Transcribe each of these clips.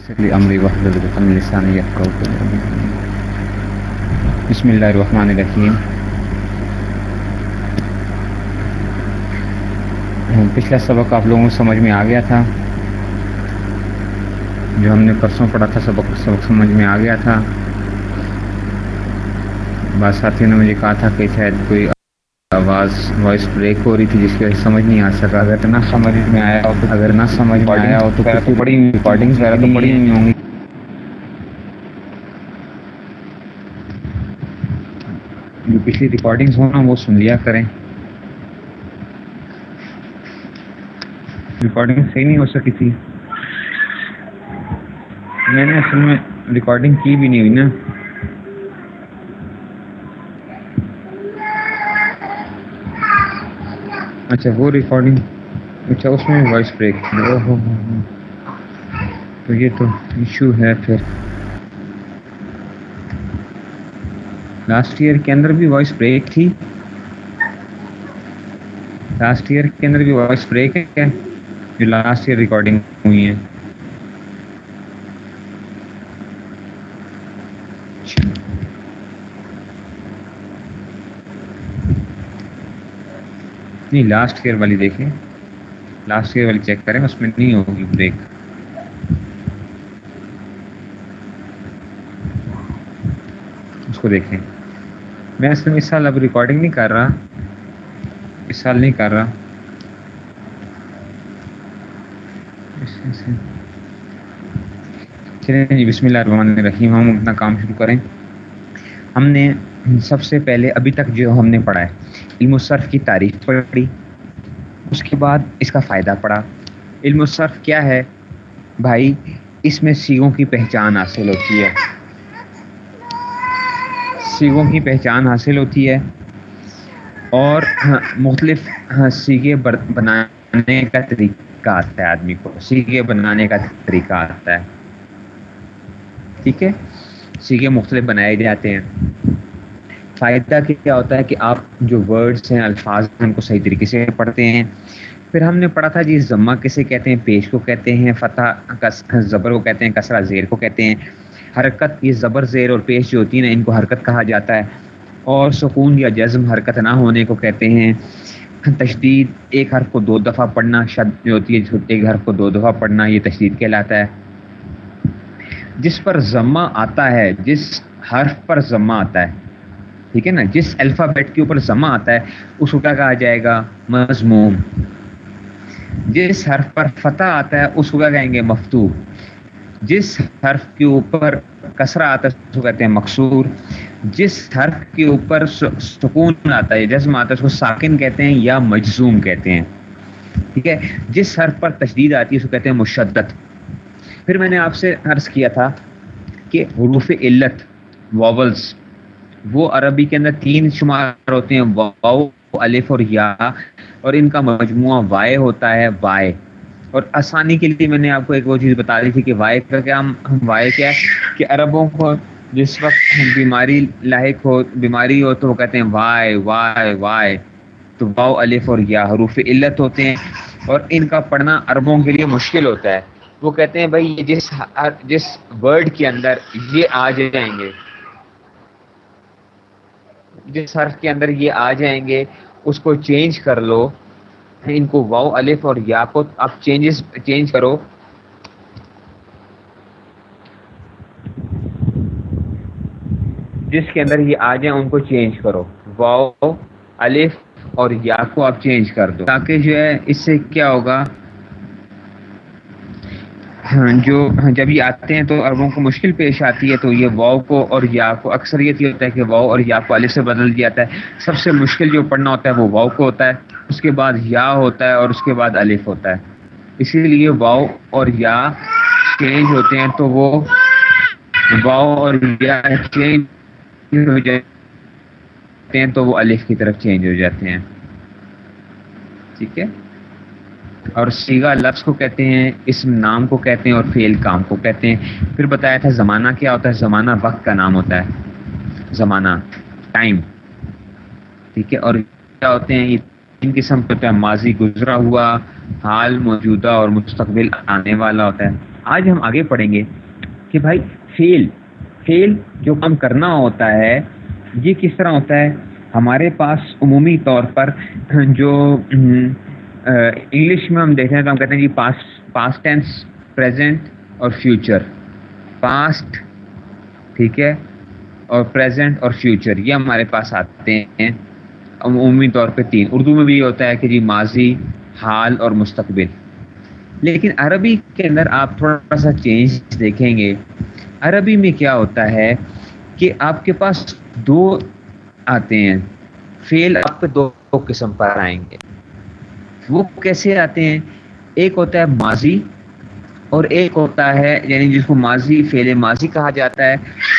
ويسر لي أمري واحلل عقدة من لساني يفقهوا قولي بسم اللہ الرحمن الرحیم پچھلا سبق آپ لوگوں کو سمجھ میں آ گیا تھا، جو ہم نے پرسوں پڑھا تھا، سبق سبق سمجھ میں آ گیا تھا۔ بعض ساتھیوں نے مجھے کہا تھا کہ شاید کوئی آواز وائس بریک ہو رہی تھی، جس کی وجہ سے سمجھ نہیں آ سکا۔ اگر نہ سمجھ میں آیا ہو تو اگر نہ سمجھ میں آیا ہو تو بڑی ریکارڈنگ وغیرہ تو پڑی نہیں ہوں گی۔ جو پچھلی ریکارڈنگز ہوں نا، وہ سن لیا کریں۔ ریکارڈنگ صحیح نہیں ہو سکی تھی۔ میں نے اصل میں ریکارڈنگ کی بھی نہیں ہوئی نا۔ اچھا وہ ریکارڈنگ اچھا اس میں وائس بریک تو یہ تو ایشو ہے پھر۔ لاسٹ ایئر کے اندر بھی وائس بریک تھی۔ لاسٹ ایئر کے اندر بھی وائس بریک ہے۔ جو لاسٹ ایئر ریکارڈنگ ہوئی ہیں۔ نہیں لاسٹ ایئر والی دیکھیں۔ لاسٹ ایئر والی چیک کریں، اس میں نہیں ہوگی بریک اس کو دیکھیں۔ میں اس میں اس سال اب ریکارڈنگ نہیں کر رہا۔ اس سال نہیں کر رہا۔ چلیں جی بسم اللہ الرحمن الرحیم۔ ہم اپنا کام شروع کریں۔ ہم نے سب سے پہلے ابھی تک جو ہم نے پڑھا ہے۔ علم الصرف کی تعریف پڑھی اس کے بعد اس کا فائدہ پڑھا علم الصرف کیا ہے؟ بھائی، اس میں سیگوں کی پہچان حاصل ہوتی ہے۔ سیگوں کی پہچان حاصل ہوتی ہے۔ اور مختلف سیگے بنانے کا طریقہ آتا ہے آدمی کو۔ سیگے بنانے کا طریقہ آتا ہے۔ ٹھیک ہے؟ سیگے مختلف بنائے جاتے ہیں۔ فائدہ کیا ہوتا ہے کہ آپ جو ورڈس ہیں، الفاظ ہیں، ان کو صحیح طریقے سے پڑھتے ہیں۔ پھر ہم نے پڑھا تھا جی ضمہ کسے کہتے ہیں، پیش کو کہتے ہیں، فتح زبر کو کہتے ہیں، کسرہ زیر کو کہتے ہیں۔ حرکت، یہ زبر، زیر اور پیش جو ہوتی ہے نا، ان کو حرکت کہا جاتا ہے۔ اور سکون یا جزم، حرکت نہ ہونے کو کہتے ہیں۔ تشدید، ایک حرف کو دو دفعہ پڑھنا، شد جو ہوتی ہے ایک حرف کو دو دفعہ پڑھنا، یہ تشدید کہلاتا ہے۔ جس پر ضمہ آتا ہے، جس حرف پر ضمہ آتا ہے ٹھیک ہے نا؟ جس الفابیٹ کے اوپر ضمہ آتا ہے، اس کو کیا کہا جائے گا؟ مضموم۔ جس حرف پر فتح آتا ہے، اس کو کیا کہیں گے؟ مفتو جس حرف کے اوپر کسرہ آتا ہے، اس کو کہتے ہیں مقصور۔ جس حرف کے اوپر سکون آتا ہے، جزم آتا ہے، اس کو ساکن کہتے ہیں یا مجزوم کہتے ہیں۔ ٹھیک ہے؟ جس حرف پر تشدید آتی ہے، اس کو کہتے ہیں مشدت پھر میں نے آپ سے عرض کیا تھا کہ حروف علت واولس وہ عربی کے اندر تین شمار ہوتے ہیں واؤ الف اور یا، اور ان کا مجموعہ وائے ہوتا ہے، وائے۔ اور آسانی کے لیے میں نے آپ کو ایک وہ چیز بتا دی تھی کہ وائے کا کیا وائے کیا ہے؟ کہ عربوں کو جس وقت بیماری لاحق ہو، بیماری ہو تو وہ کہتے ہیں وائے وائے وائے۔ تو واؤ الف اور یا حروف علت ہوتے ہیں، اور ان کا پڑھنا عربوں کے لیے مشکل ہوتا ہے۔ وہ کہتے ہیں بھائی یہ جس جس ورڈ کے اندر یہ آ جائیں گے جس حرف کے اندر یہ آ جائیں گے، اس کو چینج کر لو۔ ان کو واؤ الف اور یا کو آپ چینجز چینج کرو۔ جس کے اندر یہ آ جائیں، ان کو چینج کرو۔ واؤ الف اور یا کو آپ چینج کر دو۔ تاکہ جو ہے، اس سے کیا ہوگا؟ ہاں، جو جب یہ آتے ہیں تو عربوں کو مشکل پیش آتی ہے تو یہ واؤ کو اور یا کو، اکثریت یہ ہوتا ہے کہ واؤ اور یا کو الف سے بدل دیا جاتا ہے۔ سب سے مشکل جو پڑھنا ہوتا ہے وہ واؤ کو ہوتا ہے، اس کے بعد یا ہوتا ہے اور اس کے بعد الف ہوتا ہے۔ اسی لیے واؤ اور یا چینج ہوتے ہیں تو وہ واؤ اور یا چینج ہو جاتے ہیں تو وہ الف کی طرف چینج ہو جاتے ہیں۔ ٹھیک ہے؟ اور سیگا لفظ کو کہتے ہیں، اسم نام کو کہتے ہیں اور فیل کام کو کہتے ہیں۔ پھر بتایا تھا زمانہ کیا ہوتا ہے؟ زمانہ وقت کا نام ہوتا ہے۔ زمانہ ٹائم۔ ٹھیک ہے؟ اور کیا ہوتے ہیں؟ یہ تین قسم کے ہوتا ہے ماضی گزرا ہوا، حال موجودہ اور مستقبل آنے والا ہوتا ہے۔ آج ہم آگے پڑھیں گے کہ بھائی فیل فیل جو کام کرنا ہوتا ہے، یہ کس طرح ہوتا ہے؟ ہمارے پاس عمومی طور پر جو انگلش میں ہم دیکھتے ہیں تو ہم کہتے ہیں جی پاسٹ پاسٹ ٹینس پریزنٹ اور فیوچر پاسٹ ٹھیک ہے، اور پریزنٹ اور فیوچر یہ ہمارے پاس آتے ہیں۔ عمومی طور پہ تین۔ اردو میں بھی یہ ہوتا ہے کہ جی ماضی، حال اور مستقبل۔ لیکن عربی کے اندر آپ تھوڑا سا چینج دیکھیں گے۔ عربی میں کیا ہوتا ہے کہ آپ کے پاس دو آتے ہیں۔ فیل آپ پہ دو قسم پر آئیں گے۔ وہ کیسے آتے ہیں؟ ایک ہوتا ہے ماضی اور ایک ہوتا ہے یعنی جس کو ماضی فیل ماضی کہا جاتا ہے،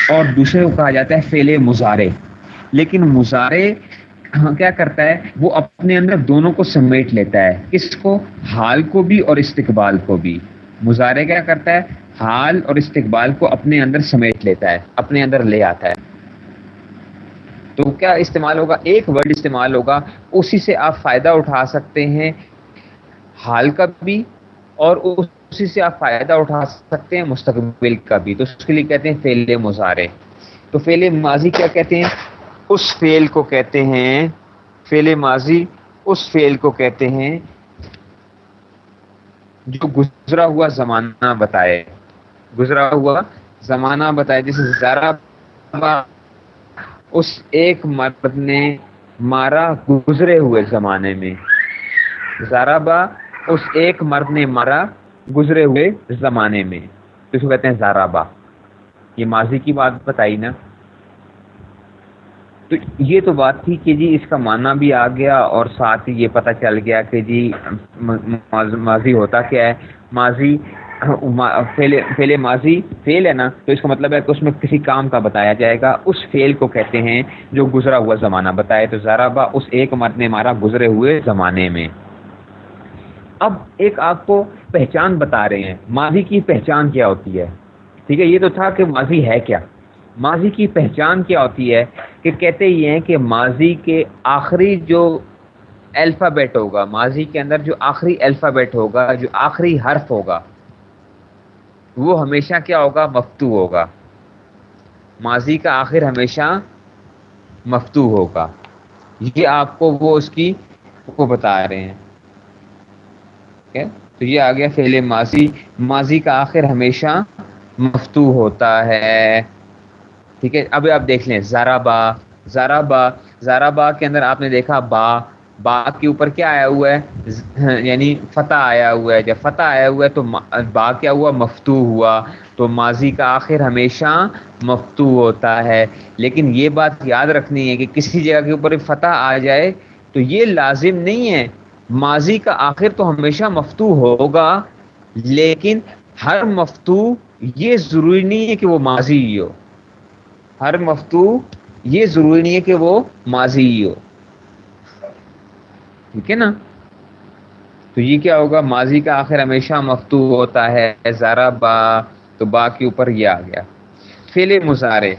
اور دوسرے کو کہا جاتا ہے فیل مظاہرے لیکن مظاہرے ہاں، کیا کرتا ہے؟ وہ اپنے اندر دونوں کو سمیٹ لیتا ہے۔ اس کو؟ حال کو بھی اور استقبال کو بھی۔ مظاہرے کیا کرتا ہے؟ حال اور استقبال کو اپنے اندر سمیٹ لیتا ہے، اپنے اندر لے آتا ہے۔ تو کیا استعمال ہوگا؟ ایک ورڈ استعمال ہوگا، اسی سے آپ فائدہ اٹھا سکتے ہیں، حال کا بھی، اور اسی سے آپ فائدہ اٹھا سکتے ہیں مستقبل کا بھی۔ تو اس کے لیے کہتے ہیں فیل مظاہرے تو فیل ماضی کیا کہتے ہیں؟ اس فیل کو کہتے ہیں فیل ماضی اس فیل کو کہتے ہیں جو گزرا ہوا زمانہ بتائے۔ گزرا ہوا زمانہ بتائے جیسے ذرا اس ایک مرد نے مارا گزرے ہوئے زمانے میں۔ ذرا با اس ایک مرد نے مارا گزرے ہوئے زمانے میں۔ اس کو کہتے ہیں زارابا یہ ماضی کی بات بتائی نا۔ تو یہ تو بات تھی کہ جی اس کا معنی بھی آ گیا اور ساتھ ہی یہ پتہ چل گیا کہ جی ماضی ہوتا کیا ہے۔ ماضی فیل ماضی فیل ہے نا، تو اس کا مطلب ہے کہ اس میں کسی کام کا بتایا جائے گا۔ اس فیل کو کہتے ہیں جو گزرا ہوا زمانہ۔ بتائے تو ذرا با، اس ایک مرد نے مارا گزرے ہوئے زمانے میں۔ اب ایک آپ کو پہچان بتا رہے ہیں۔ ماضی کی پہچان کیا ہوتی ہے؟ ٹھیک ہے، یہ تو تھا کہ ماضی ہے کیا؟ ماضی کی پہچان کیا ہوتی ہے کہ کہتے یہ ہیں کہ ماضی کے آخری جو الفابیٹ ہوگا، ماضی کے اندر جو آخری الفابیٹ ہوگا، جو آخری حرف ہوگا وہ ہمیشہ کیا ہوگا؟ مفتو ہوگا۔ ماضی کا آخر ہمیشہ مفتو ہوگا۔ یہ آپ کو وہ اس کی کو بتا رہے ہیں۔ تو یہ آ گیا فیل ماضی۔ ماضی کا آخر ہمیشہ مفتو ہوتا ہے۔ ٹھیک ہے؟ اب آپ دیکھ لیں۔ زارا با۔ زارا با۔ زارا با کے اندر آپ نے دیکھا با۔ با کے اوپر کیا آیا ہوا ہے؟ یعنی فتح آیا ہوا ہے۔ جب فتح آیا ہوا ہے تو با کیا ہوا؟ مفتو ہوا۔ تو ماضی کا آخر ہمیشہ مفتو ہوتا ہے۔ لیکن یہ بات یاد رکھنی ہے کہ کسی جگہ کے اوپر فتح آ جائے تو یہ لازم نہیں ہے۔ ماضی کا آخر تو ہمیشہ مفتو ہوگا، لیکن ہر مفتو یہ ضروری نہیں ہے کہ وہ ماضی ہی ہو۔ ہر مفتو یہ ضروری نہیں ہے کہ وہ ماضی ہی ہو۔ ٹھیک ہے نا؟ تو یہ کیا ہوگا؟ ماضی کا آخر ہمیشہ مفتو ہوتا ہے، زارا با، تو با کے اوپر یہ آ گیا۔ فیل مظاہرے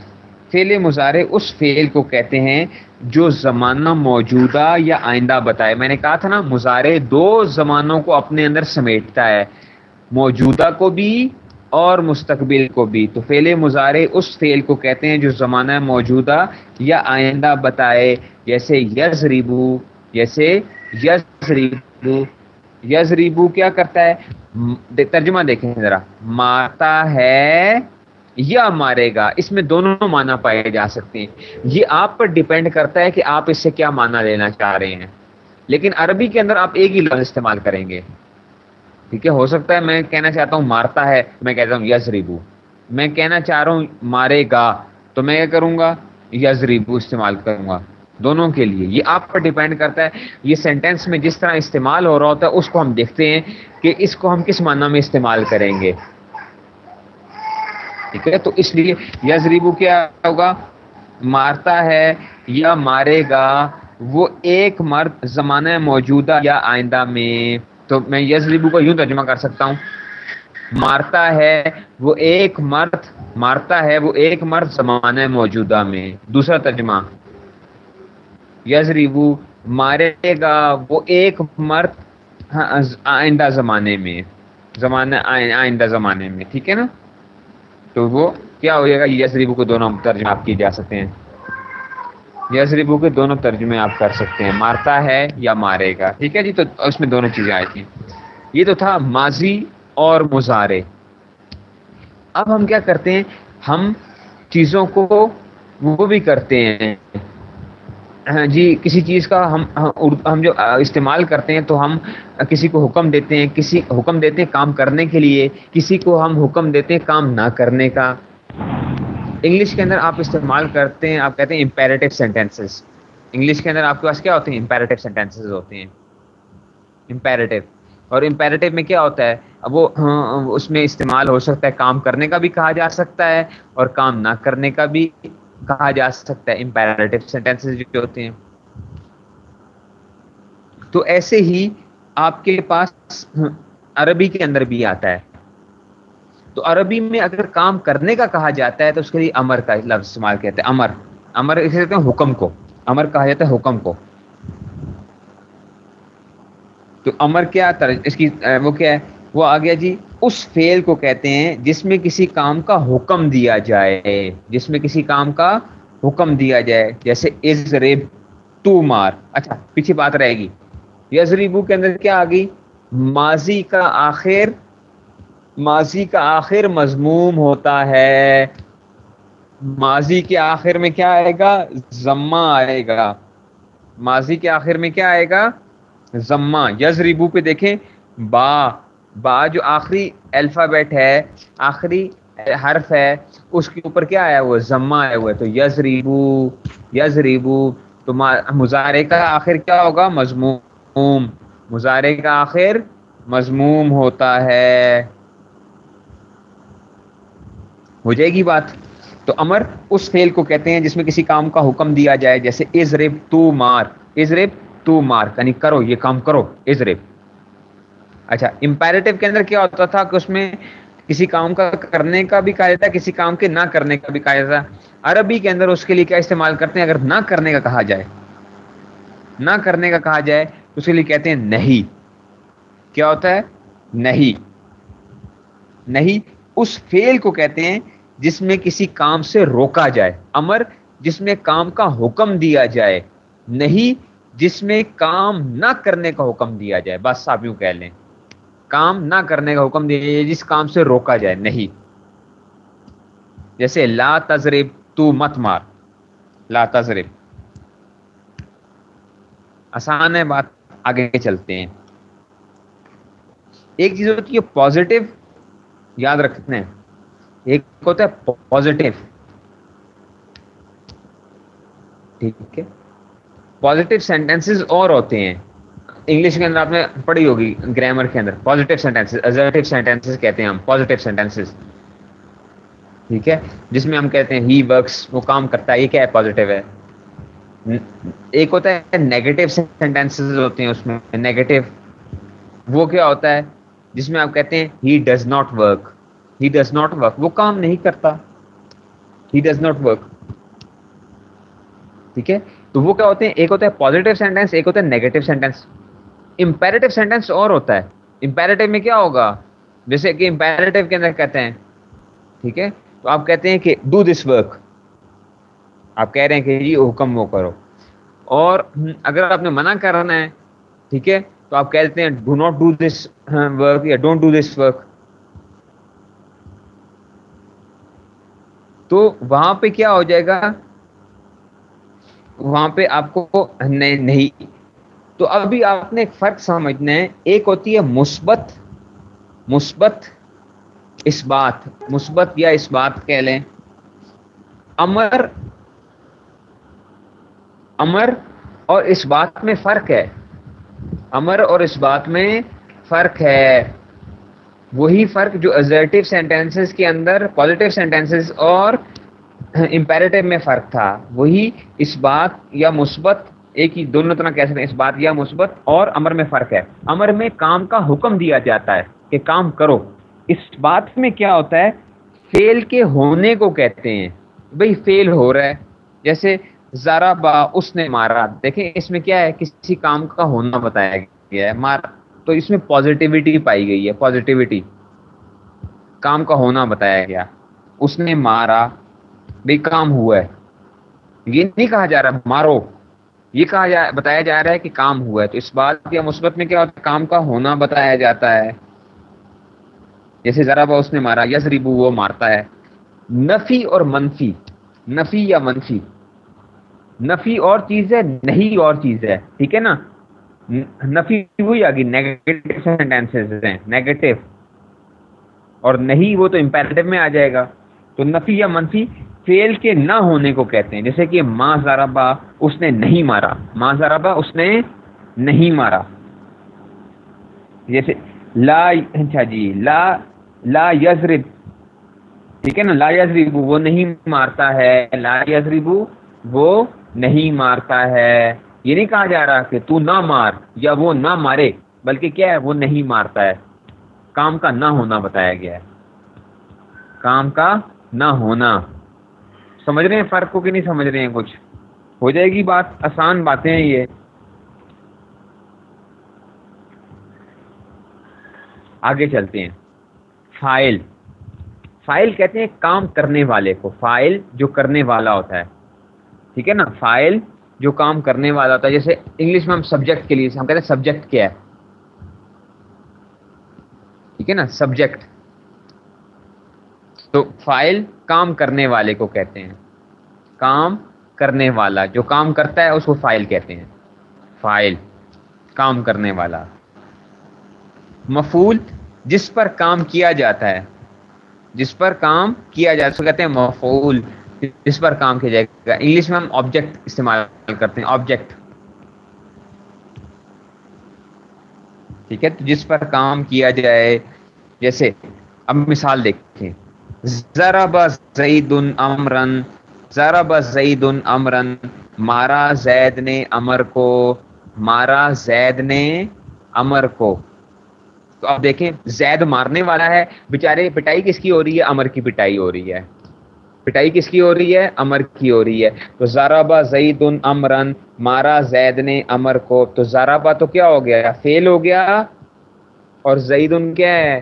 فیل مظاہرے اس فیل کو کہتے ہیں جو زمانہ موجودہ یا آئندہ بتائے۔ میں نے کہا تھا نا مظاہرے دو زمانوں کو اپنے اندر سمیٹتا ہے، موجودہ کو بھی اور مستقبل کو بھی۔ تو فعل مظاہرے اس فعل کو کہتے ہیں جو زمانہ موجودہ یا آئندہ بتائے۔ جیسے یز ریبو جیسے یز ریبو ریبو کیا کرتا ہے؟ ترجمہ دیکھیں ذرا۔ مارتا ہے، یا مارے گا۔ اس میں دونوں معنی پائے جا سکتے ہیں۔ یہ آپ پر ڈیپینڈ کرتا ہے کہ آپ اس سے کیا معنی لینا چاہ رہے ہیں۔ لیکن عربی کے اندر آپ ایک ہی لفظ استعمال کریں گے۔ ٹھیک ہے، ہو سکتا ہے میں کہنا چاہتا ہوں مارتا ہے، میں کہتا ہوں یز ریبو میں کہنا چاہ رہا ہوں مارے گا، تو میں کیا کروں گا؟ یز ریبو استعمال کروں گا۔ دونوں کے لیے۔ یہ آپ پر ڈیپینڈ کرتا ہے۔ یہ سینٹینس میں جس طرح استعمال ہو رہا ہوتا ہے، اس کو ہم دیکھتے ہیں کہ اس کو ہم کس معنی میں استعمال کریں گے۔ ٹھیک ہے؟ تو اس لیے یز ریبو کیا ہوگا؟ مارتا ہے یا مارے گا۔ وہ ایک مرد زمانہ موجودہ یا آئندہ میں۔ تو میں یس ریبو کو یوں ترجمہ کر سکتا ہوں۔ مارتا ہے، وہ ایک مرد مارتا ہے، وہ ایک مرد زمانہ موجودہ میں۔ دوسرا ترجمہ۔ یس ریبو مارے گا وہ ایک مرد ہاں، آئندہ زمانے میں، زمانے آئندہ زمانے میں، ٹھیک ہے نا؟ تو وہ کیا ہو جائے گا؟ یسریبو کو دونوں ترجمے آپ کیے جا سکتے ہیں۔ یسریبو کے دونوں ترجمے آپ کر سکتے ہیں، مارتا ہے یا مارے گا، ٹھیک ہے جی؟ تو اس میں دونوں چیزیں آئی تھیں۔ یہ تو تھا ماضی اور مظاہرے اب ہم کیا کرتے ہیں؟ ہم چیزوں کو وہ بھی کرتے ہیں۔ ہاں جی کسی چیز کا ہم ہم جو استعمال کرتے ہیں تو ہم کسی کو حکم دیتے ہیں، کسی حکم دیتے ہیں کام کرنے کے لیے، کسی کو ہم حکم دیتے ہیں کام نہ کرنے کا۔ انگلش کے اندر آپ استعمال کرتے ہیں، آپ کہتے ہیں امپیریٹو سینٹینسز انگلش کے اندر آپ کے پاس کیا ہوتے ہیں؟ امپیریٹو سینٹینسز ہوتے ہیں۔ امپیریٹو اور امپیریٹو میں کیا ہوتا ہے؟ اب وہ ہاں، اس میں استعمال ہو سکتا ہے، کام کرنے کا بھی کہا جا سکتا ہے اور کام نہ کرنے کا بھی۔ کہا جا سکتا ہے امپیریٹو سینٹینسز جو ہوتے ہیں۔ تو ایسے ہی آپ کے پاس عربی کے اندر بھی آتا ہے۔ تو عربی میں اگر کام کرنے کا کہا جاتا ہے تو اس کے لیے امر کا لفظ استعمال کہتے ہیں امر امر اسے کہتے ہیں حکم کو۔ امر کہا جاتا ہے حکم کو۔ تو امر کیا اس کی، وہ کیا ہے؟ وہ آ گیا جی اس فیل کو کہتے ہیں جس میں کسی کام کا حکم دیا جائے، جس میں کسی کام کا حکم دیا جائے، جیسے از ریب تو مار۔ اچھا پیچھے بات رہے گی۔ یزریبو کے اندر کیا آ گئی؟ ماضی کا آخر، ماضی کا آخر مضموم ہوتا ہے۔ ماضی کے آخر میں کیا آئے گا؟ ضمہ آئے گا۔ ماضی کے آخر میں کیا آئے گا؟ ضمہ۔ یزریبو پہ دیکھیں، با۔ با جو آخری الفابیٹ ہے، آخری حرف ہے، اس کے اوپر کیا آیا ہوا ضمہ آیا ہوا ہے۔ تو یز ریبو یز ریبو تو مظاہرے کا آخر کیا ہوگا؟ مضموم۔ مظاہرے کا آخر مضموم ہوتا ہے۔ ہو جائے گی بات۔ تو امر اس فیل کو کہتے ہیں جس میں کسی کام کا حکم دیا جائے، جیسے از ریب تو مار۔ از ریب تو مار یعنی کرو، یہ کام کرو۔ از ریب اچھا امپیریٹو کے اندر کیا ہوتا تھا کہ اس میں کسی کام کا کرنے کا بھی کہا جاتا ہے کسی کام کے نہ کرنے کا بھی کہا جاتا ہے عربی کے اندر اس کے لیے کیا استعمال کرتے ہیں؟ اگر نہ کرنے کا کہا جائے، نہ کرنے کا کہا جائے، تو اس کے لیے کہتے ہیں نہیں۔ کیا ہوتا ہے؟ نہیں۔ نہیں، اس فیل کو کہتے ہیں جس میں کسی کام سے روکا جائے۔ امر، جس میں کام کا حکم دیا جائے۔ نہیں، جس میں کام نہ کرنے کا حکم دیا جائے۔ بس آپ یوں کہہ لیں۔ کام نہ کرنے کا حکم دیا جائے، جس کام سے روکا جائے، نہیں۔ جیسے لا تذرب تو مت مار۔ لا تذرب آسان ہے بات، آگے چلتے ہیں۔ ایک چیز ہوتی ہے پازیٹو یاد رکھتے ہیں۔ ایک ہوتا ہے پازیٹو ٹھیک ہے۔ پازیٹو سینٹینسز اور ہوتے ہیں۔ انگلش کے اندر آپ نے پڑھی ہوگی گرامر کے اندر. پازیٹیو سینٹینسز سینٹینسز کہتے ہیں ہم. پازیٹیو سینٹینسز ٹھیک ہے؟ جس میں ہم کہتے ہیں ہی ورکس وہ کام کرتا ہے. یہ کیا ہے؟ پازیٹیو ہے. ایک ہوتا ہے نیگیٹو سینٹینسز ہوتے ہیں اس میں. نیگیٹو وہ کیا ہوتا ہے؟ جس میں آپ کہتے ہیں he does not work he does not work وہ کام نہیں کرتا. ہی ڈز ناٹ ورک ٹھیک ہے؟ تو وہ کیا ہوتے ہیں؟ ایک ہوتا ہے پازیٹیو سینٹینس ایک ہوتا ہے نیگیٹو سینٹینس امپیریٹو سینٹینس اور ہوتا ہے۔ امپیریٹو میں کیا ہوگا؟ جیسے کہ امپیریٹو کے اندر کہتے ہیں، ٹھیک ہے؟ تو آپ کہتے ہیں کہ ڈو دس ورک آپ کہہ رہے ہیں کہ یہ حکم وہ کرو۔ اور اگر آپ نے منع کرنا ہے، ٹھیک ہے؟ تو آپ کہتے ہیں do not do this work یا ڈونٹ ڈو دس ورک تو وہاں پہ کیا ہو جائے گا؟ وہاں پہ آپ کو نہیں تو ابھی آپ نے ایک فرق سمجھنا ہے۔ ایک ہوتی ہے مثبت مثبت اس بات، مثبت یا اس بات کہہ لیں۔ امر امر اور اس بات میں فرق ہے۔ امر اور اس بات میں فرق ہے۔ وہی فرق جو ازرٹیو سینٹینسز کے اندر پازیٹیو سینٹینسز اور امپیریٹو میں فرق تھا۔ وہی اس بات یا مثبت ایک ہی دونوں طرح کہہ سکتے ہیں اس بات یا مثبت اور امر میں فرق ہے۔ امر میں کام کا حکم دیا جاتا ہے کہ کام کرو۔ اس بات میں کیا ہوتا ہے؟ فیل کے ہونے کو کہتے ہیں۔ بھئی فیل ہو رہا ہے۔ جیسے ذرا با اس نے مارا۔ دیکھیں اس میں کیا ہے؟ کسی کام کا ہونا بتایا گیا ہے۔ مار تو اس میں پازیٹیوٹی پائی گئی ہے۔ پازیٹیوٹی کام کا ہونا بتایا گیا۔ اس نے مارا۔ بھائی کام ہوا ہے۔ یہ نہیں کہا جا رہا، مارو۔ یہ کہا جا بتایا جا رہا ہے کہ کام ہوا ہے۔ تو اس بات یا مثبت میں کیا ہوتا ہے؟ کام کا ہونا بتایا جاتا ہے۔ جیسے ذرا با اس نے مارا یس ریبو وہ مارتا ہے۔ نفی اور منفی، نفی یا منفی۔ نفی اور چیز ہے، نہیں اور چیز ہے۔ ٹھیک ہے نا؟ نفی وہی آگی نیگیٹو سینٹینسز ہیں۔ نیگیٹو اور نہیں وہ تو امپیرٹیو میں آ جائے گا۔ تو نفی یا منفی فیل کے نہ ہونے کو کہتے ہیں۔ جیسے کہ ماں زارابا اس نے نہیں مارا۔ ماں زارابا اس نے نہیں مارا۔ جیسے لا اچھا جی لا لا یزرب ٹھیک ہے نا؟ لا یزربو وہ نہیں مارتا ہے۔ لا یزربو وہ نہیں مارتا ہے۔ یہ نہیں کہا جا رہا کہ تو نہ مار یا وہ نہ مارے، بلکہ کیا ہے؟ وہ نہیں مارتا ہے۔ کام کا نہ ہونا بتایا گیا ہے۔ کام کا نہ ہونا۔ سمجھ رہے ہیں فرق کو کہ نہیں سمجھ رہے ہیں کچھ؟ ہو جائے گی بات، آسان باتیں ہیں یہ۔ آگے چلتے ہیں۔ فائل۔ فائل کہتے ہیں کام کرنے والے کو۔ فائل جو کرنے والا ہوتا ہے۔ ٹھیک ہے نا؟ فائل جو کام کرنے والا ہوتا ہے۔ جیسے انگلش میں ہم سبجیکٹ کے لیے ہم کہتے ہیں سبجیکٹ کیا ہے۔ ٹھیک ہے نا؟ سبجیکٹ۔ تو فائل کام کرنے والے کو کہتے ہیں۔ کام کرنے والا، جو کام کرتا ہے اس کو فائل کہتے ہیں۔ فائل، کام کرنے والا۔ مفول جس پر کام کیا جاتا ہے، جس پر کام کیا جاتا ہے، اس کو کہتے ہیں مفول جس پر کام کیا جائے گا۔ انگلش میں ہم آبجیکٹ استعمال کرتے ہیں آبجیکٹ ٹھیک ہے؟ تو جس پر کام کیا جائے، جیسے اب مثال دیکھیں۔ ذرا بس زید امرن ذرا بس زید امرن مارا زید نے امر کو، مارا زید نے امر کو۔ تو اب دیکھیں، زید مارنے والا ہے۔ بےچارے پٹائی کس کی ہو رہی ہے؟ امر کی پٹائی ہو رہی ہے۔ پٹائی کس کی ہو رہی ہے؟ امر کی ہو رہی ہے۔ تو زارابا زید امرن مارا زید نے امر کو۔ تو زارابا تو کیا ہو گیا؟ فیل ہو گیا۔ اور زید ان کیا ہے؟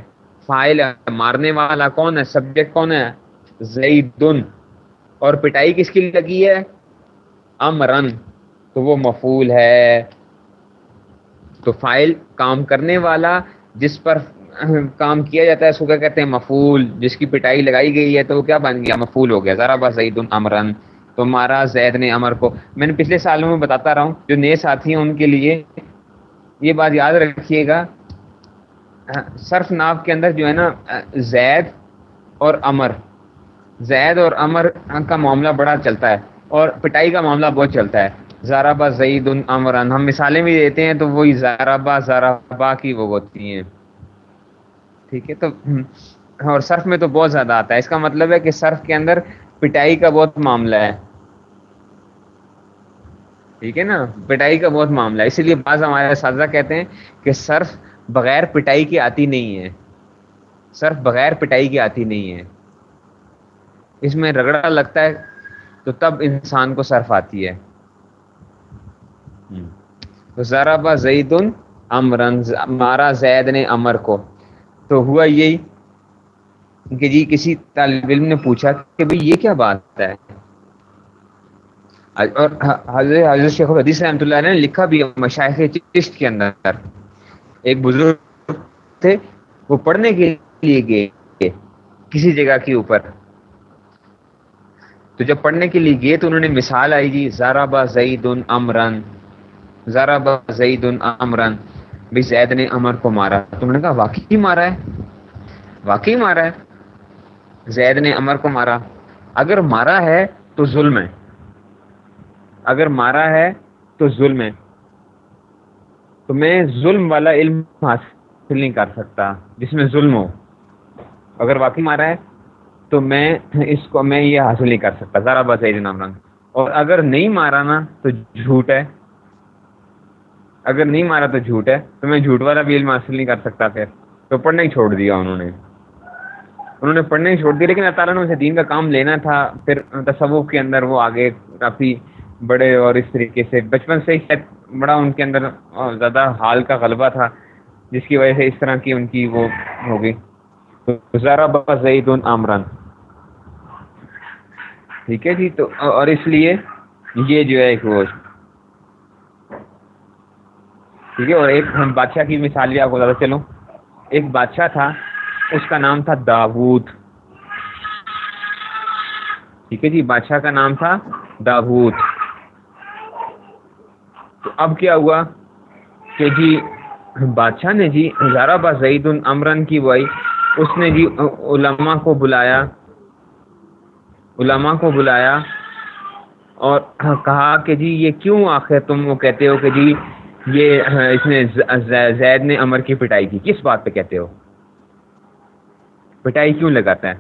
فائل ہے، مارنے والا کون ہے سبجیکٹ کون ہے؟ زید اور پٹائی کس کی لگی ہے؟ امرن تو وہ مفول ہے۔ تو فائل کام کرنے والا جس پر کام کیا جاتا ہے، اس کو کیا کہتے ہیں؟ مفول جس کی پٹائی لگائی گئی ہے تو وہ کیا بن گیا؟ مفول ہو گیا۔ ذرا بس عید امرن تو مارا زید نے امر کو۔ میں نے پچھلے سالوں میں بتاتا رہا ہوں، جو نئے ساتھی ہیں ان کے لیے یہ بات یاد رکھیے گا۔ صرف ناف کے اندر جو ہے نا زید اور امر زید اور امر کا معاملہ بڑا چلتا ہے اور پٹائی کا معاملہ بہت چلتا ہے۔ زارابا زعید امران ہم مثالیں بھی دیتے ہیں تو وہی زارابا زارابا کی وہ ہوتی ہیں۔ ٹھیک ہے، تو اور صرف میں تو بہت زیادہ آتا ہے۔ اس کا مطلب ہے کہ صرف کے اندر پٹائی کا بہت معاملہ ہے۔ ٹھیک ہے نا؟ پٹائی کا بہت معاملہ ہے۔ اسی لیے بعض ہمارے اساتذہ کہتے ہیں کہ صرف بغیر پٹائی کی آتی نہیں ہے۔ صرف بغیر پٹائی کی آتی نہیں ہے۔ اس میں رگڑا لگتا ہے تو تب انسان کو صرف آتی ہے۔ تو ذرا زید امرن، مارا زید نے امر کو۔ تو ہوا یہی کہ جی کسی طالب علم نے پوچھا کہ بھائی یہ کیا بات ہے؟ اور حضرت حضرت شیخ الحدیث رحمۃ اللہ نے لکھا بھی مشاہد چشت کے اندر۔ ایک بزرگ تھے، وہ پڑھنے کے لیے گئے کسی جگہ کے اوپر۔ تو جب پڑھنے کے لیے گئے تو انہوں نے مثال آئی جی زارا با زعید امرن، زارا با زعید امرن بھی زید نے امر کو مارا۔ تو انہوں نے کہا، واقعی مارا ہے؟ واقعی مارا ہے؟ زید نے امر کو مارا۔ اگر مارا ہے تو ظلم ہے۔ اگر مارا ہے تو ظلم ہے۔ تو میں ظلم والا علم حاصل نہیں کر سکتا، جس میں ظلم ہو۔ اگر واقعی مارا ہے، تو میں اس کو، میں یہ حاصل نہیں کر سکتا۔ ذرا بس عید نام رنگ۔ اور اگر نہیں مارا نا، تو جھوٹ ہے۔ اگر نہیں مارا تو جھوٹ ہے۔ تو میں جھوٹ والا بھی علم حاصل نہیں کر سکتا۔ پھر تو پڑھنا ہی چھوڑ دیا انہوں نے۔ انہوں نے پڑھنا ہی چھوڑ دیا، لیکن اللہ تعالیٰ نے اسے دین کا کام لینا تھا۔ پھر تصوف کے اندر وہ آگے کافی بڑے اور اس طریقے سے بچپن سے ہی بڑا ان کے اندر زیادہ حال کا غلبہ تھا، جس کی وجہ سے اس طرح کی ان کی وہ ہوگی ذرا زید عمران ٹھیک ہے جی تو اور اس لیے یہ جو ہے ایک وہ ٹھیک ہے، اور ایک ہم بادشاہ کی مثال بھی آپ کو بتاتا چلوں۔ ایک بادشاہ تھا، اس کا نام تھا داود ٹھیک ہے جی بادشاہ کا نام تھا داود تو اب کیا ہوا کہ جی بادشاہ نے جی ہزارہ با زید العمرن کی وہی اس نے جی علماء کو بلایا، علماء کو بلایا اور کہا کہ جی یہ کیوں آخر تم وہ کہتے ہو کہ جی یہ اس نے زید نے امر کی پٹائی کی، کس بات پہ کہتے ہو؟ پٹائی کیوں لگاتا ہے؟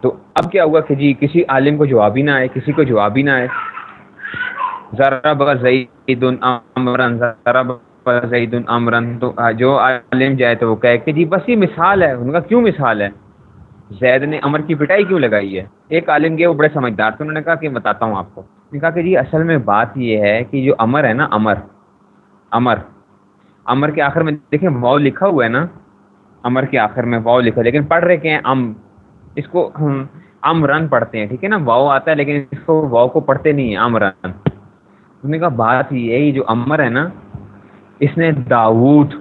تو اب کیا ہوا کہ جی کسی عالم کو جواب ہی نہ آئے، کسی کو جواب ہی نہ آئے۔ ذرا زید امرن ذرا زید امرن تو جو عالم جائے تو وہ کہے کہ جی بس یہ مثال ہے، ان کا کیوں مثال ہے؟ زید نے امر کی پٹائی کیوں لگائی ہے؟ ایک عالم گئے وہ بڑے سمجھدار تھے، انہوں نے کہا کہ بتاتا ہوں آپ کو۔ نے کہا کہ جی اصل میں بات یہ ہے کہ جو امر ہے نا، امر امر امر کے آخر میں دیکھیں واؤ لکھا ہوا ہے نا۔ امر کے آخر میں واؤ لکھا، لیکن پڑھ رہے کہ ام۔ اس کو ام رن پڑھتے ہیں، ٹھیک ہے نا؟ واؤ آتا ہے، لیکن اس کو واؤ کو پڑھتے نہیں ہیں ام رن نے کہا بات یہ ہے جو امر ہے نا، اس نے داود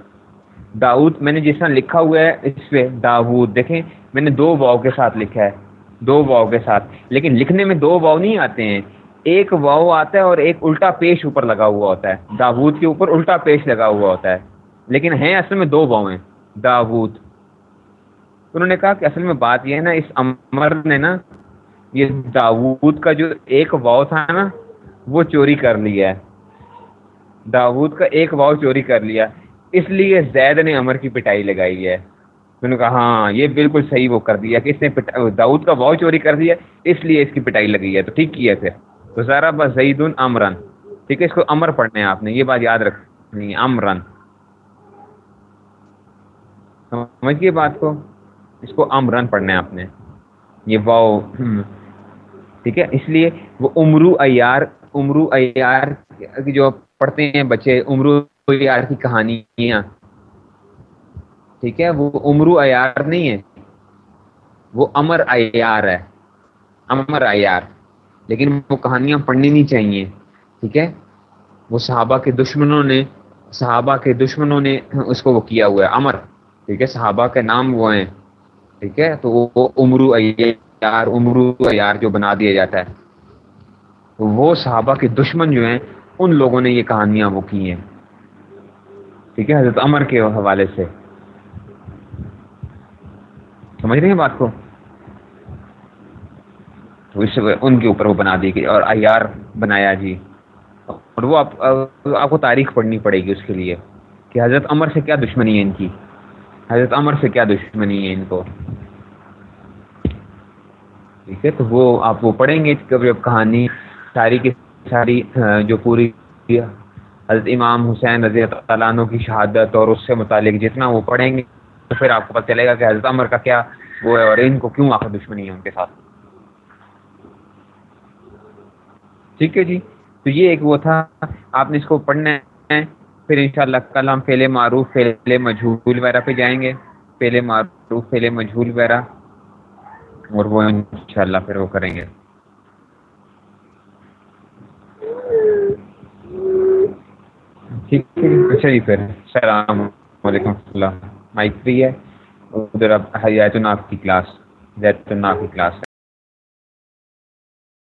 داود میں نے جس طرح لکھا ہوا ہے، اس پہ داود دیکھیں، میں نے دو واؤ کے ساتھ لکھا ہے، دو واؤ کے ساتھ۔ لیکن لکھنے میں دو واؤ نہیں آتے ہیں۔ ایک واؤ آتا ہے اور ایک الٹا پیش اوپر لگا ہوا ہوتا ہے۔ داود کے اوپر الٹا پیش لگا ہوا ہوتا ہے۔ لیکن ہیں، اصل میں دو واؤ ہیں داود انہوں نے کہا کہ اصل میں بات یہ ہے نا، اس امر نے نا، یہ داود کا جو ایک واؤ تھا نا وہ چوری کر لیا ہے۔ داود کا ایک واؤ چوری کر لیا۔ اس لیے زید نے امر کی پٹائی لگائی ہے۔ انہوں نے کہا ہاں یہ بالکل صحیح وہ کر دیا کہ اس نے داود کا واؤ چوری کر دیا، اس لیے اس کی پٹائی لگی ہے۔ تو ٹھیک کیا پھر تو ذرا بس زید امرن۔ ٹھیک ہے، اس کو امر پڑھنے ہیں آپ نے، یہ بات یاد رکھنی ہے۔ امرن۔ سمجھیے بات کو؟ اس کو امرن پڑھنے ہیں آپ نے۔ یہ واؤ ٹھیک ہے، اس لیے وہ عمرو ایار عمرو ایار جو پڑھتے ہیں بچے، عمرو ایار کی کہانیاں۔ ٹھیک ہے، وہ عمرو ایار نہیں ہے، وہ امر ایار ہے۔ امر ایار۔ لیکن وہ کہانیاں پڑھنی نہیں چاہیے۔ ٹھیک ہے، وہ صحابہ کے دشمنوں نے، صحابہ کے دشمنوں نے اس کو وہ کیا ہوا ہے امر ٹھیک ہے، صحابہ کے نام وہ ہیں۔ ٹھیک ہے، تو وہ عمرو ایار عمرو ایار جو بنا دیا جاتا ہے۔ وہ صحابہ کے دشمن جو ہیں، ان لوگوں نے یہ کہانیاں وہ کی ہیں۔ ٹھیک ہے، حضرت عمر کے حوالے سے۔ سمجھ رہے ہیں بات کو؟ تو اس ان کے اوپر وہ بنا دی گئی اور ایار بنایا جی۔ اور وہ آپ آپ کو تاریخ پڑھنی پڑے گی اس کے لیے کہ حضرت عمر سے کیا دشمنی ہے ان کی۔ حضرت عمر سے کیا دشمنی ہے ان کو۔ ٹھیک ہے، تو وہ آپ وہ پڑھیں گے کبھی اب کہانی ساری کی ساری جو پوری حضرت امام حسین رضی اللہ عنہ کی شہادت اور اس سے متعلق جتنا وہ پڑھیں گے، تو پھر آپ کو پتہ چلے گا کہ حضرت عمر کا کیا وہ ہے اور ان کو کیوں آخر دشمنی ہے ان کے ساتھ۔ ٹھیک ہے جی؟ تو یہ ایک وہ تھا، آپ نے اس کو پڑھنا ہے، پھر انشاءاللہ کل ہم پہلے معروف پہلے مجھول وغیرہ پہ جائیں گے۔ پہلے معروف پہلے مجھول وغیرہ، اور وہ انشاءاللہ پھر وہ کریں گے۔ ٹھیک ہے اچھا جی پھر۔ السلام علیکم اللہ مائک فری ہے۔ ادھر اب حیات الناف کی کلاس زیت الناف کی کلاس ہے۔